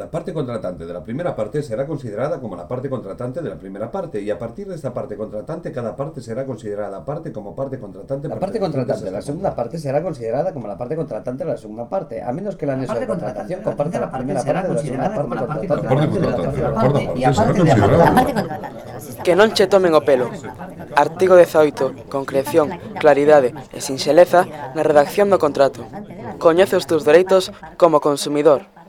La parte contratante de la primera parte será considerada como la parte contratante de la primera parte y a partir de esta parte contratante cada parte será considerada parte como parte contratante. La parte contratante de la segunda parte será considerada como la parte contratante de la segunda parte, a menos que la anexo de contratación comparte la primera parte de la segunda parte contratante de la parte e a parte da parte contratante. Que non che tomen o pelo. Artigo 18, concreción, claridade e sinxeleza na redacción do contrato. Coñece os teus dereitos como consumidor.